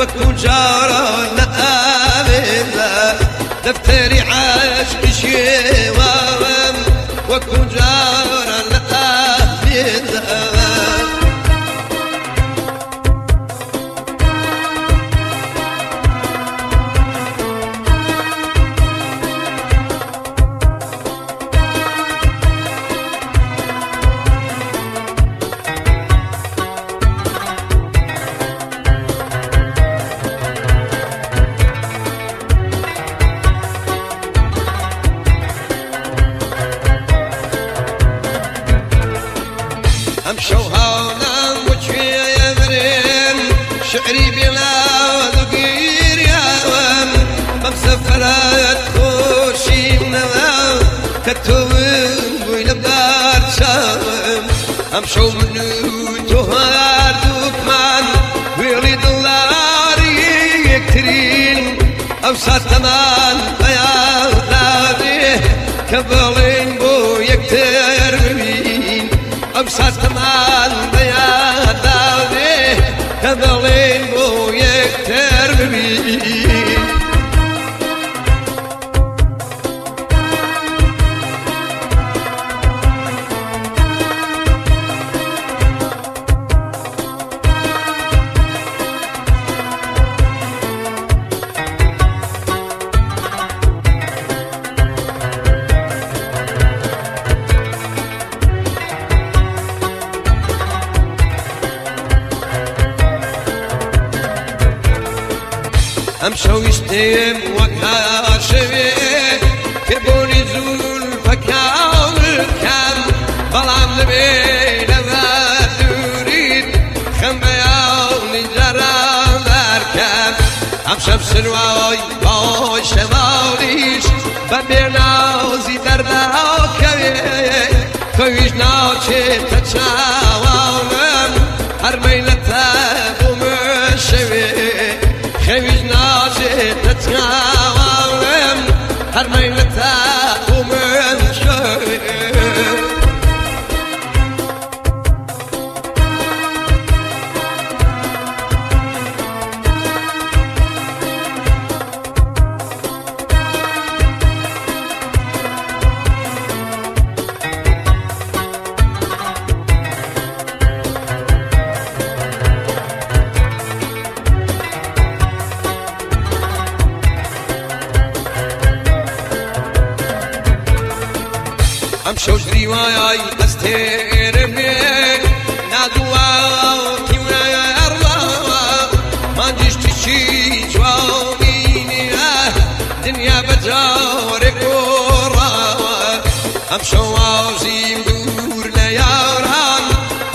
وكو جارنا دفتري شعري بلا ذقير يا وم بمسفرات خوشي منها كتب وين بدار شاوم امشو منو تهار دكمان ويريد الله يكترين او ساتمان يا ذابي كبلين بو يكتر بين أبسط كمان بنوای با شمالیش و برنازی در دها کویش ناچه تچا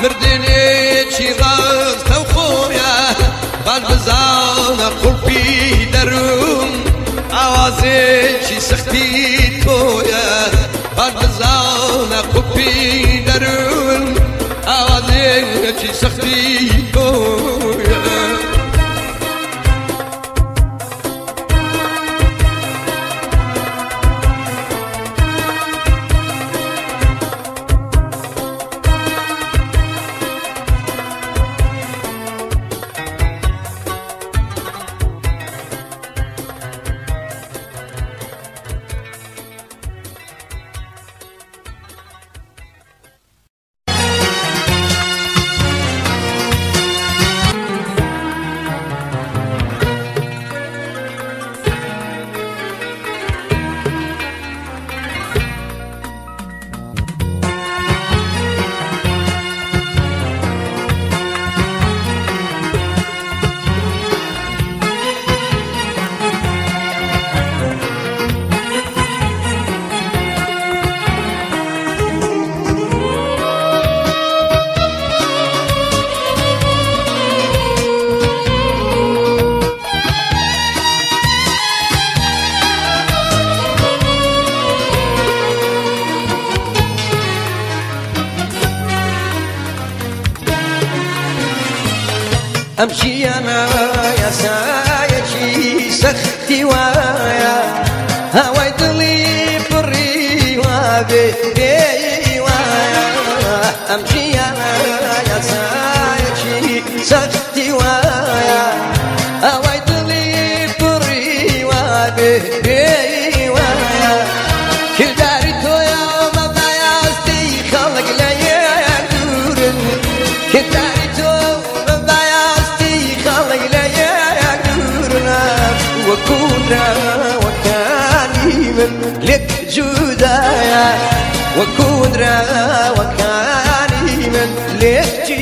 مردني چي غاز توخويا بالبزان قلبي درون آوازي چي سختي به أيوه كل داري تويا وما بياستي خلق ليا دور كل وكاني من لك جودايا وكنا وكاني من لك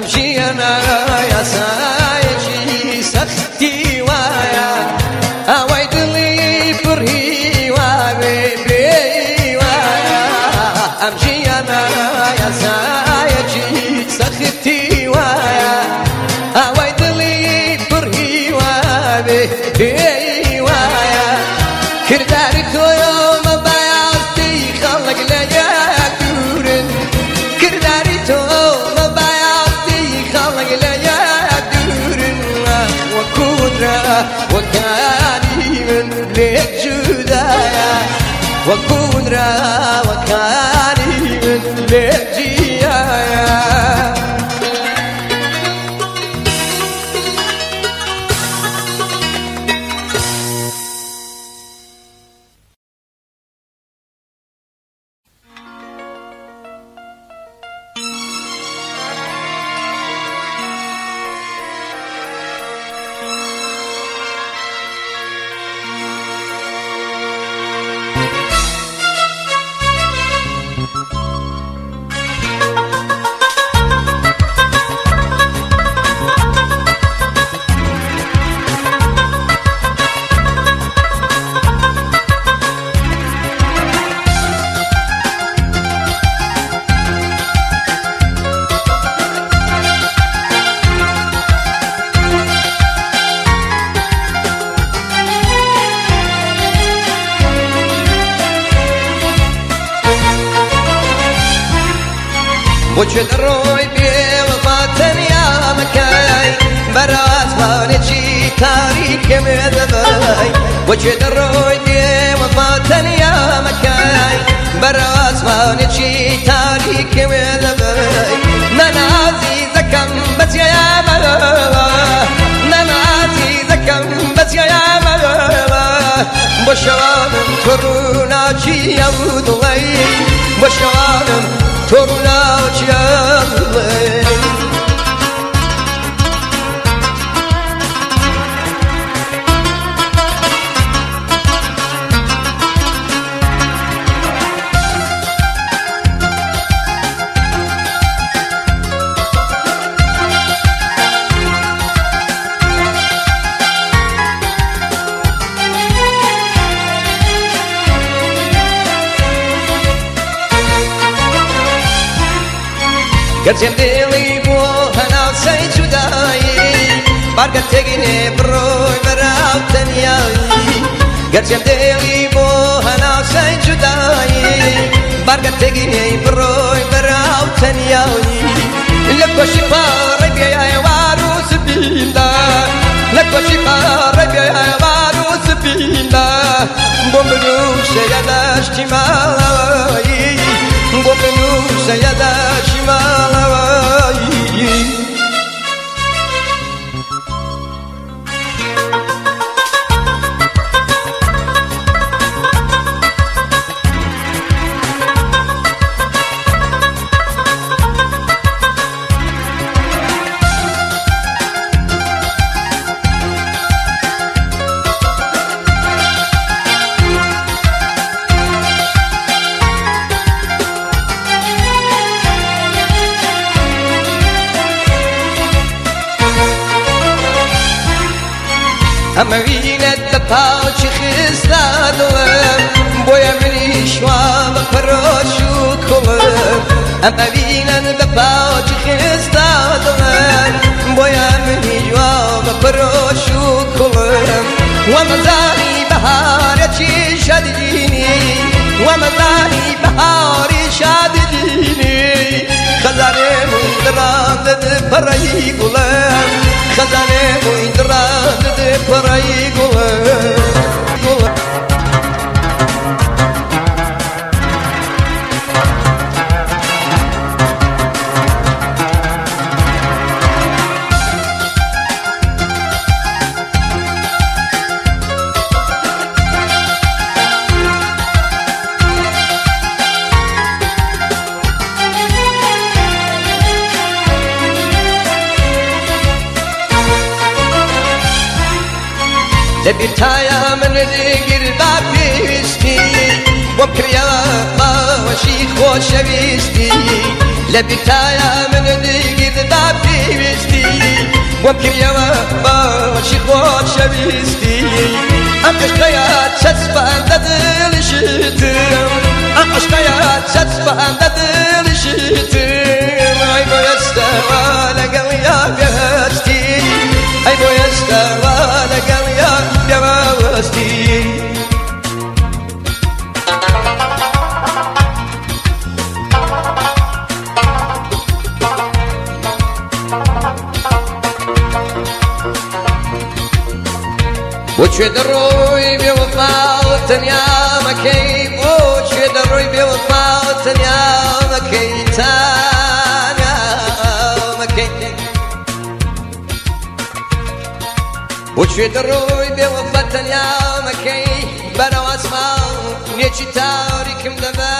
امشي انا گەرجێم دێڵی بۆ هەناوسەی جودایی بارگە تێگینێ بڕۆی بەراو تەنیایی گەرجێم دێڵی بۆ هەناوسەی جودایی بارگە تێگینێ بڕۆی بەراو تەنیایی لە کۆشی پاڕی بێوار و سبیندا لە کۆشی پاڕی بێوار و سبیندا بۆ منوشە یەداشتی ماڵەوەی بۆ منوشە یەداشتی ئەمە وینەن بە پاوچی خستا بۆیە منیش وا بە پەرۆش و کوڵم وەمەزانی بەهارەتی شەدینی وەمەزانی بەهاری شادینی خەزانێ دڕان دەد پەڕەی گوڵم خەزانێ بووی دڕان دەد پەڕەی گوڵم وبكريا وشي خوش بيستي لبرتايا من ذكر بابيستي وبكريا وشي خوش بيستي ام عشقيا تسبان ددل شتم ام عشقيا تسبان ددل شتم اي بو يستوى لقل يا بيستي اي بو يستوى لقل بۆچێ دەڕۆی بێوەفاڵ تەنیا مەکەی بۆچێ دەڕۆی بێوەفاڵ تەنیا مەکەی تانا مەکەی. بۆچێ دەڕۆی بێوەفە تەنیا مەکەی بەرەواسمان نێکی تاریکم دەبە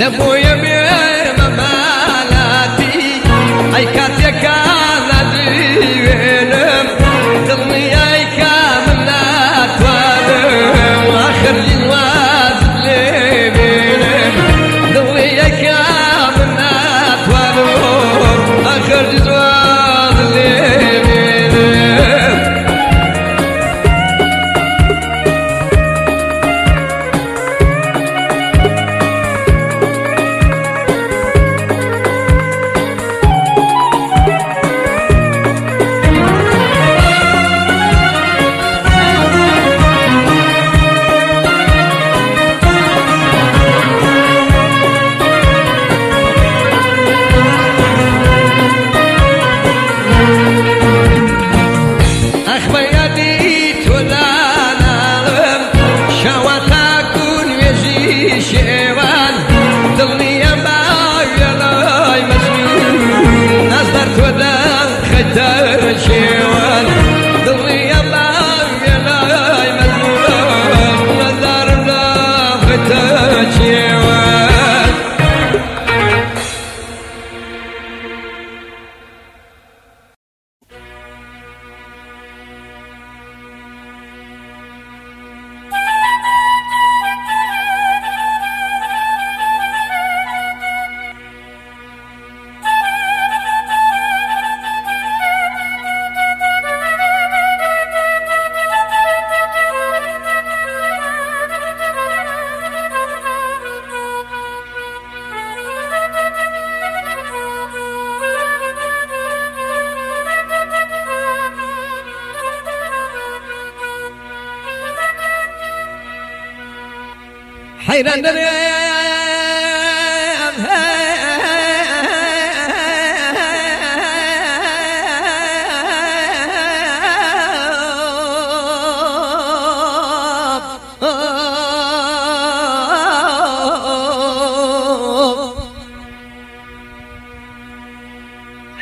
the boy حيران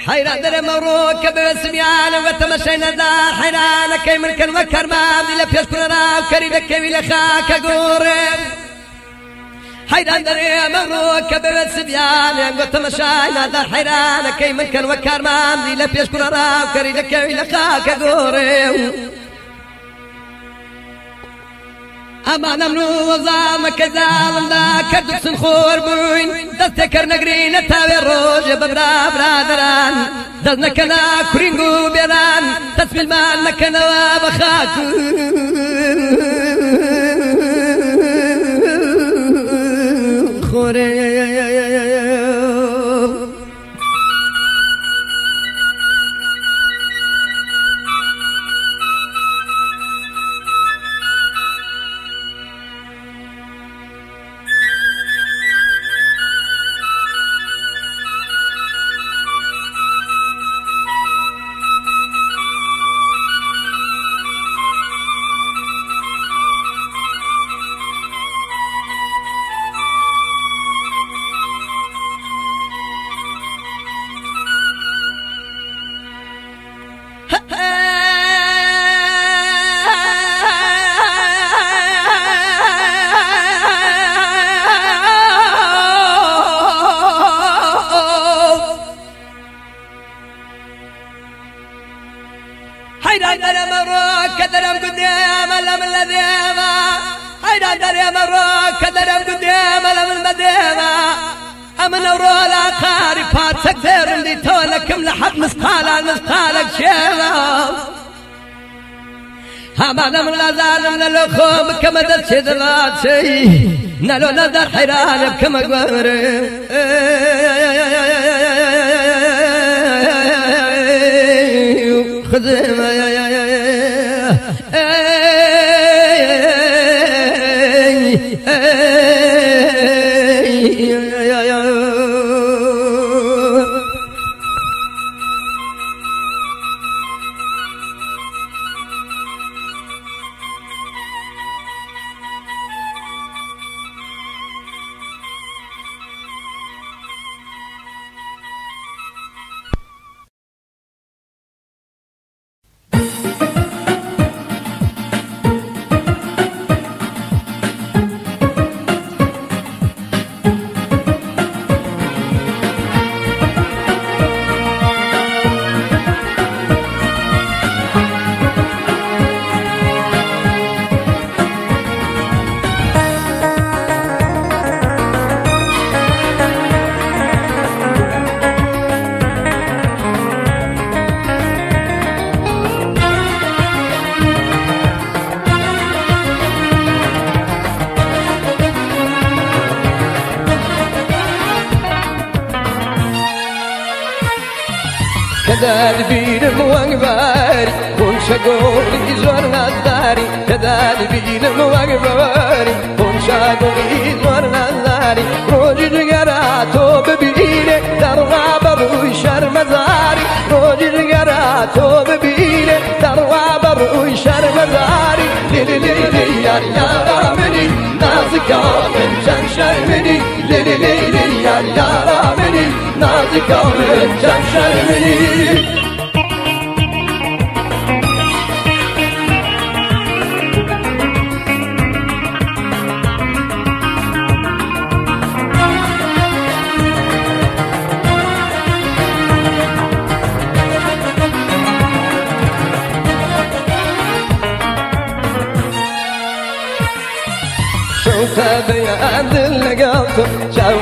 حيران دري مبروك بسميان وتمشينا دا حيران. كي من كان وكر ما بلا بيشكرنا وكريم كي لخاك قورم حيران دري مبروك بسميان وتمشينا دا حيران. كي من كان وكر ما بلا بيشكرنا وكريم كي لخاك قورم أما نمنو وظام كزال دا كردو سنخور بوين. دستكر نقرين تاوي روج ببرا برادران. دزنا كنا كرينغو بيران. تسمي المال نكنا وبخاكو Corea مسقالك شيلا هما من لا ظالم للخوم كما نلو نذر حيران كما Nazika öpeceğim şermeni Lili lili yar yara beni. Nazik Nazika öpeceğim şermeni.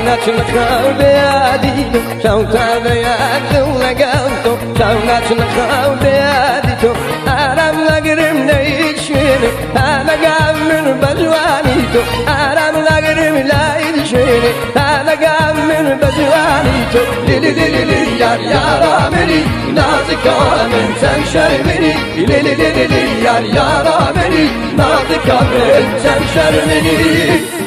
شاونات الخاو بياديتو شوتا بياد لقلتو شاونات الخاو بياديتو أنا مقرم نيشيني أنا قامن بجوانيتو أنا مقرم لا يدشيني أنا قامن بجوانيتو ليلي ليلي ليلي يا يا رامني نازك من تنشرمني ليلي ليلي ليلي يا يا رامني نازك من تنشرمني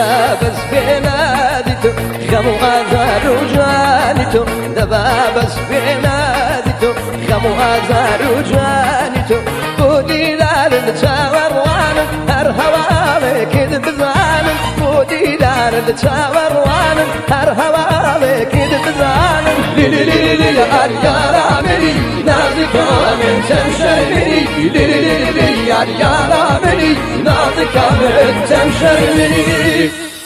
دبابس بيناديتو خمو آزار وجانيتو دبابس بيناديتو خمو آزار وجانيتو بودي لال نتاور وأنا هر بزانم بودي لال نتاور وانا هر هوالك بزانم ليلي ليلي ليلي يا رامني نازك من تمشرني ليلي ليلي ليلي يا رامني نازك من تمشرني وكذا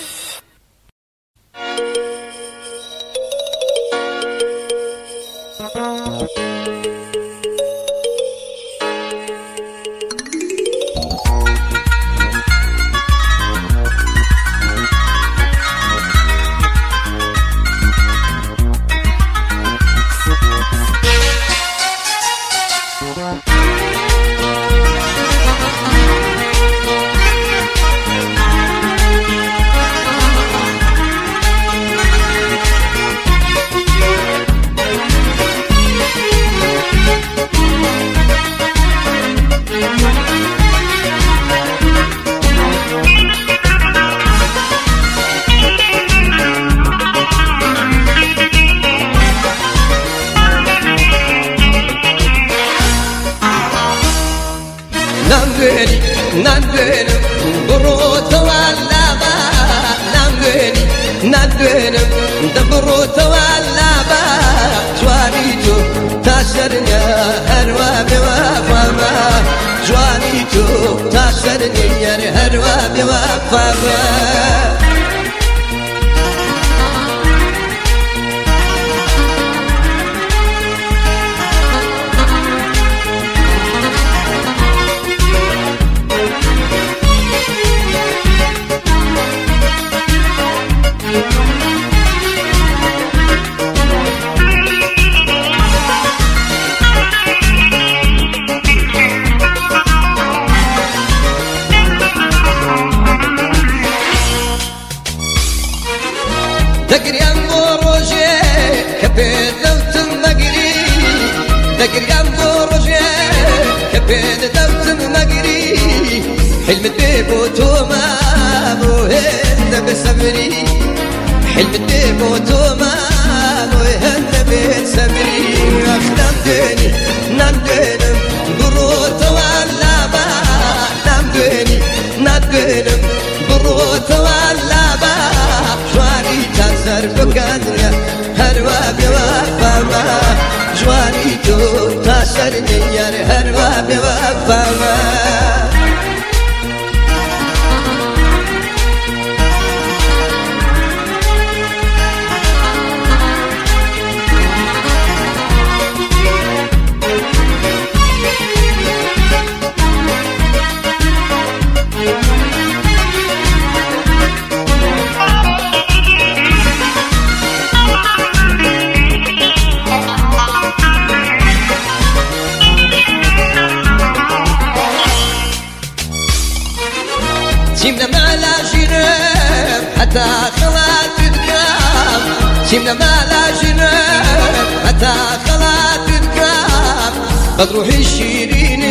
سرني يا رهر وابي وابا تمنى ما لا جنان متى خلات تكاب بتروحي الشيرين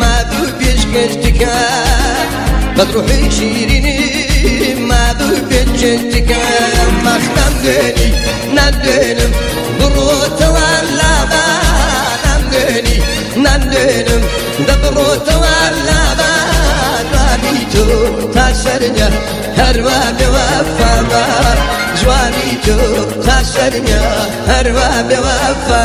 ما ذوبيش كشتكاب بتروحي الشيرين ما ذوبيش كشتكاب ما خدمني ندنم بروت ولا ما ندني ندنم دبروت ولا تشرنیا هر و به وفا جوانی تو تشرنیا هر و به وفا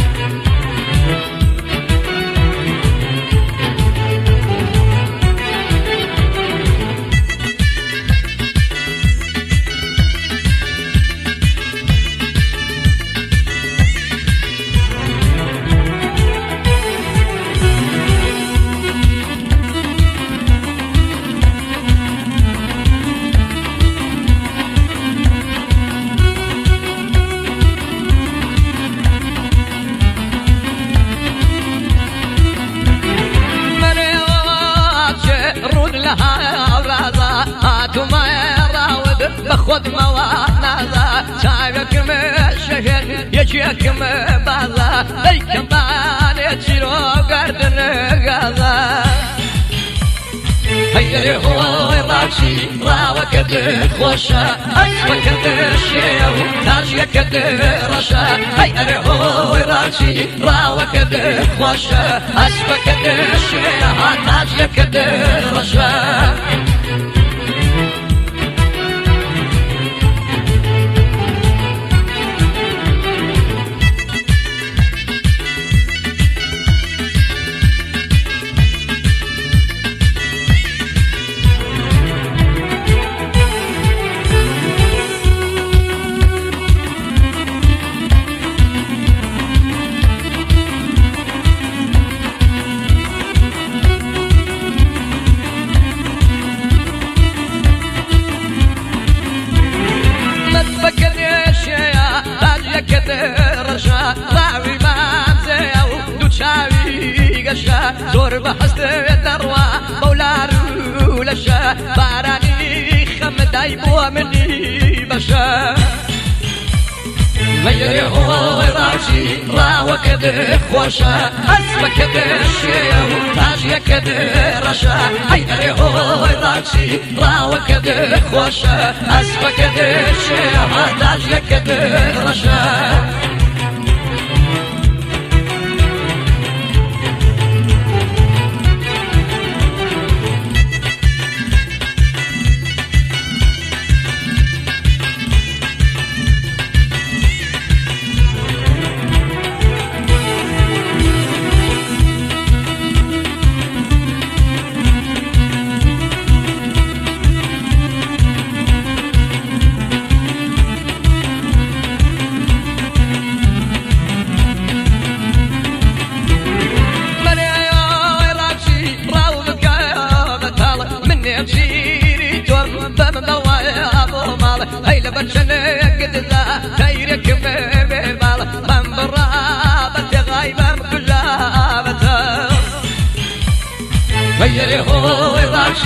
مشهر يجيك مبالا ليك باني تشيرو قردن غالا هيا هو راشي راوك خوشا اسمك الشيو تاجيك رشا هيا هو راشي راوك خوشا اسمك الشيو تاجيك رشا زۆر بە حستێت دەڕوا بەولار لەشە بارانی خەمەدای بووە منی بەشە مەیری هۆڵی ڕاژی ڕاوەکە خۆشە ئەسمەکە شێە و تاژیەکە ڕەشە ئەیدەێ هۆڵی ڕاچی ڕاوەکە خۆشە ئەسمەکە شێە تاژیەکە ڕەشە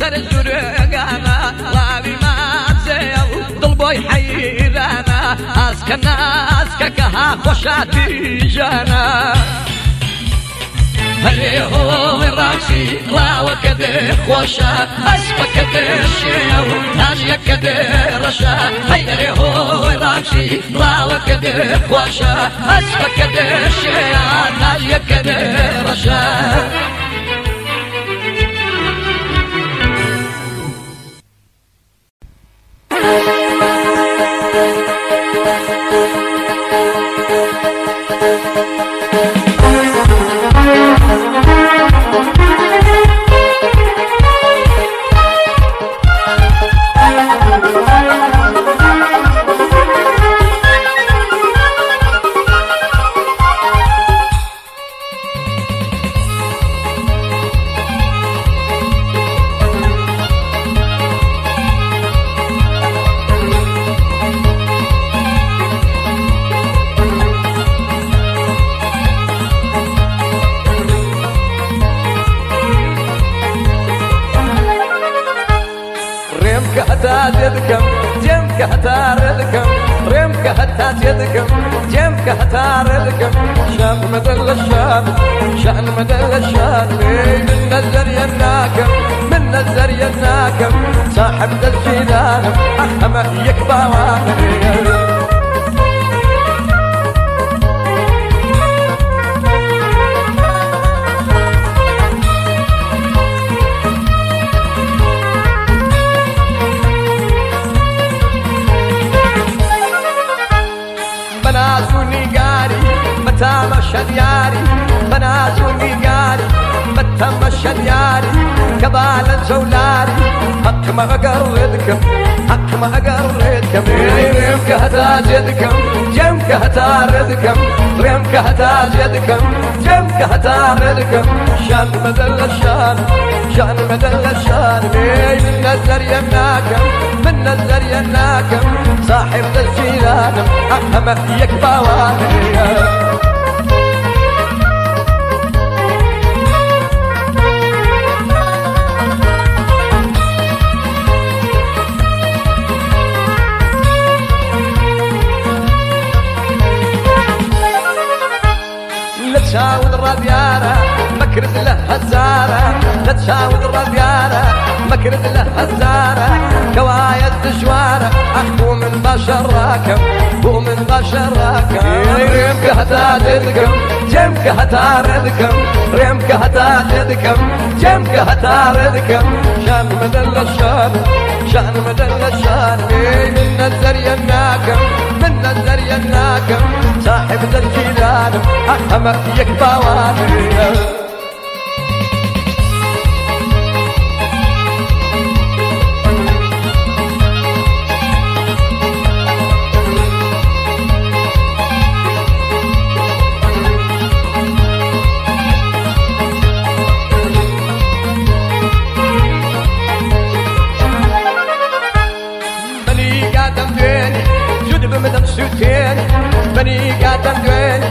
ترى الدرقانة رابي ما تسيل ضلبو يحيرانا ناسكا أسككها وشاتي جانا هليهو راشي لا كده خوشا اسبا كده شيو ناجيا كده رشا. هليهو راشي لاو كده خوشا اسبا كده شيو ناجيا كده رشا. شان مدل الشان من نزر يناكم من نزر يناكم صاحب الجيلان أحمى يكبى واحد كبال الزولاري حق ما اقردكم حق ما اقردكم ريمك هتا جدكم جمك هتا ردكم ريمك هتا جدكم جمك هتا ردكم شان مدل الشان شان مدل الشان. من نزر يمناكم من نزر يمناكم. صاحب الجيران أحمد يكبى وانيا لا تشاود الربيارة مكرت له هزارة لا تشاود الربيارة مكرت له هزارة كوايا الدشوارة أخو من بشر راكب هو من بشر راكب. ريمك هتا تدكم جمك هتا ردكم ريمك هتا تدكم جمك هتا ردكم شأن مدل الشان شأن مدل الشان من نزر يناكم من نزر يناكم صاحب ذا الجيلان أحمد يكبى وانيا بني قادم دويني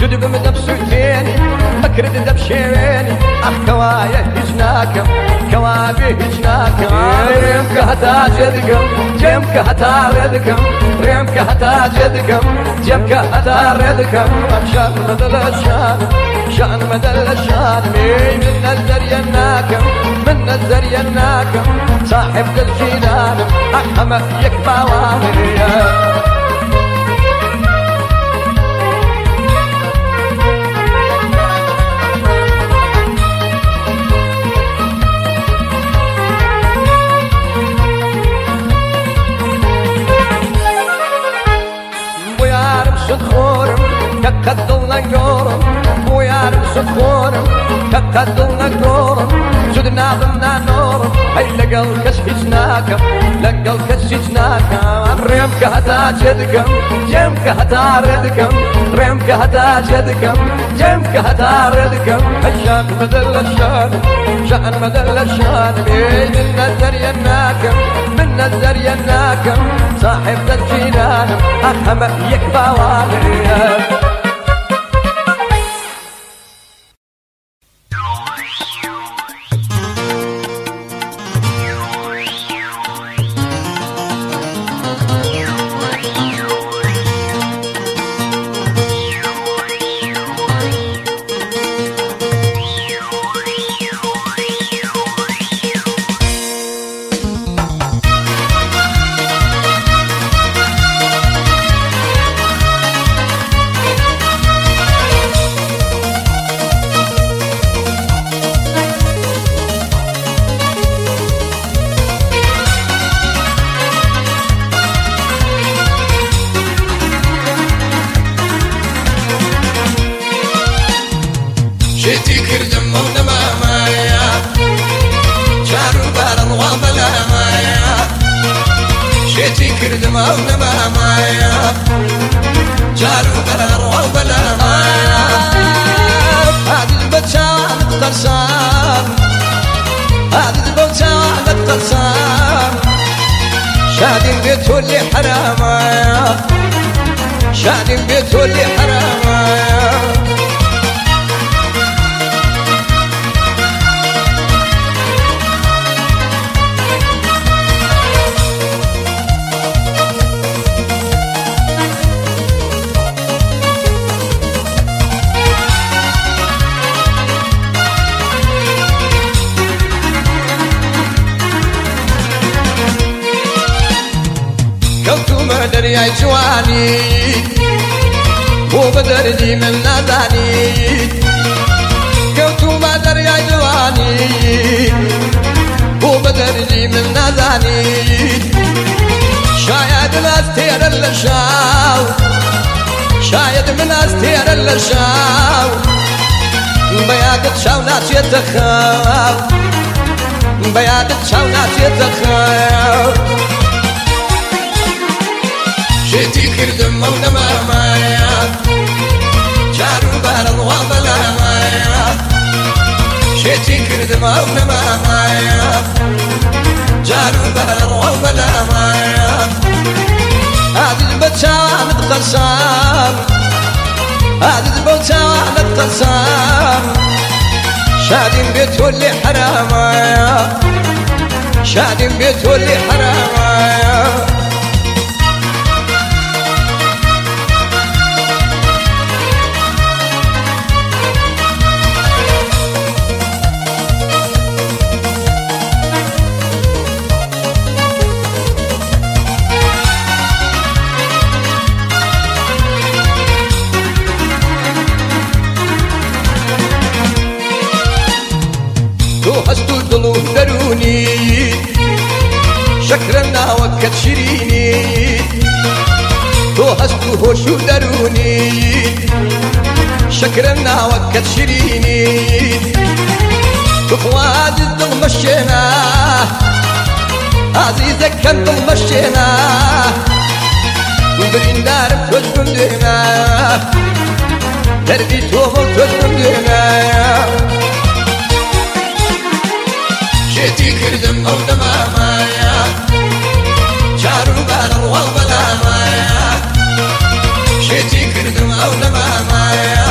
جد بمدم سوتيني مكرد دب شيريني أخ كوايا هجناكم كوابي هجناكم ريمك هتا جدكم جيمك هتا ردكم ريمك هتا جدكم جيمك هتا ردكم شان مدل الشان شان مدل الشان. من نزر يناكم من نزر يناكم صاحب الجيلان أحمد يكبى وانيا كقدلنا قورم ويارم صدخورم كقدلنا قورم سدنا ضمنا نورم هي لقى الكس حجناك لقى الكس حجناك ريمك هتا جدكم جيمك هتا ردكم ريمك هتا جدكم جيمك هتا ردكم الشان مدل الشان شأن مدل الشان. من نزر يناكم من نزر يناكم صاحب ذا الجيلان أحمد يكبى تقرصان شادي البيت واللي حرامه. شادي البيت واللي حرامه. جواني مو بدردي من ناداني. كوكو دريا جواني مو بدردي من ناداني. شايد الاستير اللشاو شايد من استير اللشاو بيادة شاونات يتخاو بيادة شاونات يتخاو. شتي كردم مونا مايا. جارو بار الوابلا مايا. شتي كردم مونا مايا. جارو بار الوابلا مايا. هذه البتشان تقسام هذه البتشان تقسام شادين بيت واللي حرامايا شادين بيت واللي حرامايا شكرنا وكت شيريني وحست هوش دروني شكرنا وكت شيريني تخواد الضل مشينا. عزيزك كان ضل مشينا. وبرين دار توجبن دينا دربي تومل توجبن دينا شتي كردم أو دما مايا جارو بار الوال بلا مايا شتي كردم أو دما مايا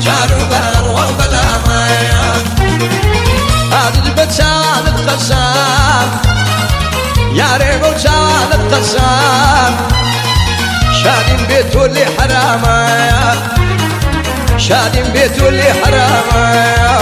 جارو بار الوال بلا مايا هذا البتشان القسام يا ريبو شان القسام شادين بيتو اللي حرامايا شادين بيتو اللي حرامايا